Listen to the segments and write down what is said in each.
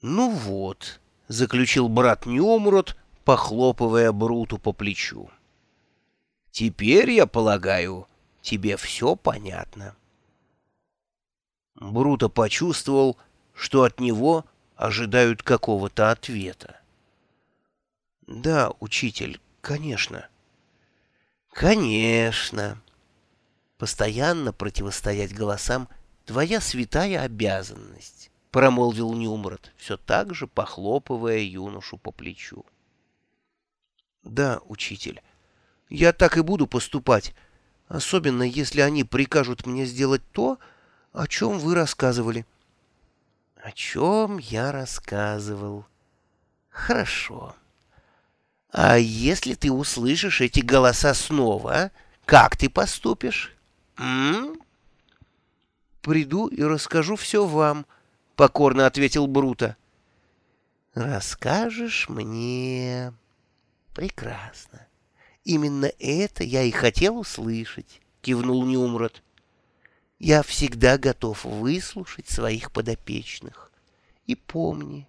«Ну вот», — заключил брат Нюмрот, похлопывая Бруту по плечу. «Теперь, я полагаю, тебе все понятно». Бруто почувствовал, что от него ожидают какого-то ответа. «Да, учитель, конечно». «Конечно». Постоянно противостоять голосам — твоя святая обязанность. — промолвил Нюмрот, все так же похлопывая юношу по плечу. — Да, учитель, я так и буду поступать, особенно если они прикажут мне сделать то, о чем вы рассказывали. — О чем я рассказывал? — Хорошо. А если ты услышишь эти голоса снова, как ты поступишь? Приду и расскажу все вам, — покорно ответил Бруто. Расскажешь мне? Прекрасно. Именно это я и хотел услышать, кивнул Нюмрот. Я всегда готов выслушать своих подопечных. И помни,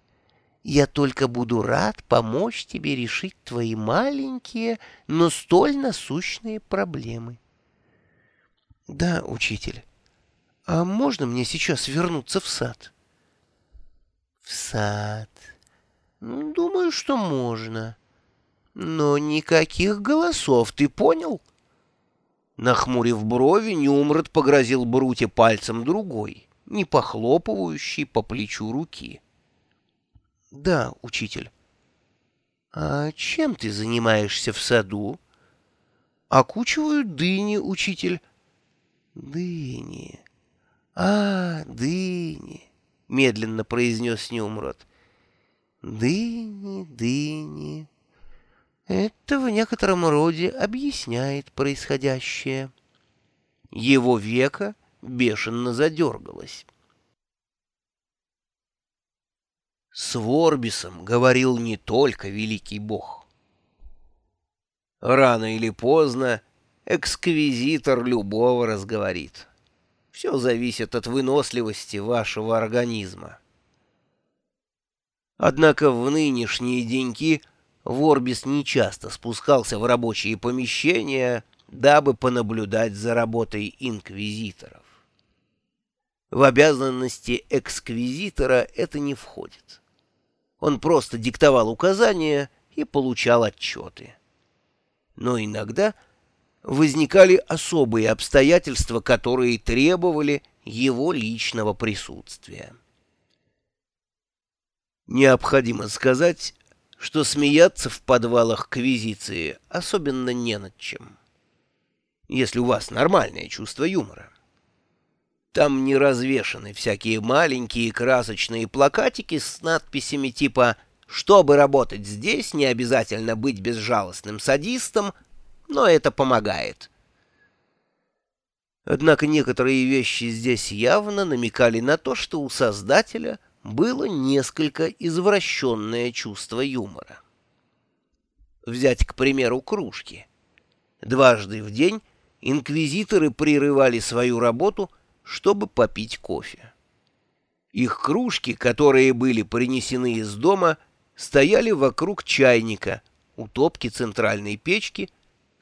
я только буду рад помочь тебе решить твои маленькие, но столь насущные проблемы. Да, учитель, а можно мне сейчас вернуться в сад? В сад. Ну, думаю, что можно. Но никаких голосов, ты понял? Нахмурив брови, Нюмрот погрозил Бруте пальцем другой, не похлопывающий по плечу руки. — Да, учитель. — А чем ты занимаешься в саду? — Окучиваю дыни, учитель. — Дыни. А, дыни медленно произнес Нюмрот. Дыни, дыни. Это в некотором роде объясняет происходящее. Его века бешено задергалось. С Ворбисом говорил не только великий бог. Рано или поздно эксквизитор любого разговорит. Все зависит от выносливости вашего организма. Однако в нынешние деньки Ворбис нечасто спускался в рабочие помещения, дабы понаблюдать за работой инквизиторов. В обязанности эксквизитора это не входит. Он просто диктовал указания и получал отчеты. Но иногда возникали особые обстоятельства, которые требовали его личного присутствия. Необходимо сказать, что смеяться в подвалах квизиции особенно не над чем, если у вас нормальное чувство юмора. Там не развешаны всякие маленькие красочные плакатики с надписями типа «Чтобы работать здесь, не обязательно быть безжалостным садистом», но это помогает. Однако некоторые вещи здесь явно намекали на то, что у создателя было несколько извращенное чувство юмора. Взять, к примеру, кружки. Дважды в день инквизиторы прерывали свою работу, чтобы попить кофе. Их кружки, которые были принесены из дома, стояли вокруг чайника, у топки центральной печки —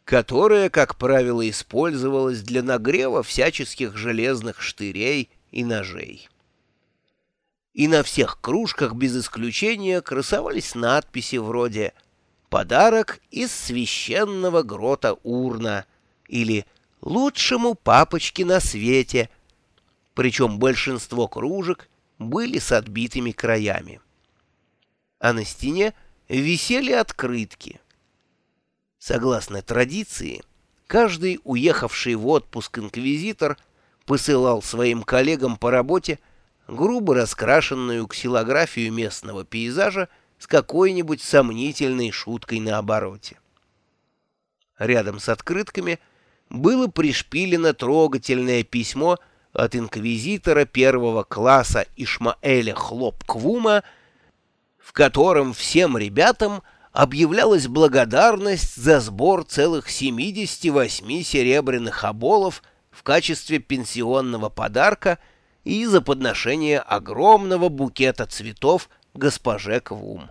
которая, как правило, использовалась для нагрева всяческих железных штырей и ножей. И на всех кружках без исключения красовались надписи вроде «Подарок из священного грота урна» или «Лучшему папочке на свете», причем большинство кружек были с отбитыми краями. А на стене висели открытки — Согласно традиции, каждый уехавший в отпуск инквизитор посылал своим коллегам по работе грубо раскрашенную ксилографию местного пейзажа с какой-нибудь сомнительной шуткой на обороте. Рядом с открытками было пришпилено трогательное письмо от инквизитора первого класса Ишмаэля Хлопквума, в котором всем ребятам – объявлялась благодарность за сбор целых 78 серебряных оболов в качестве пенсионного подарка и за подношение огромного букета цветов госпоже Квум.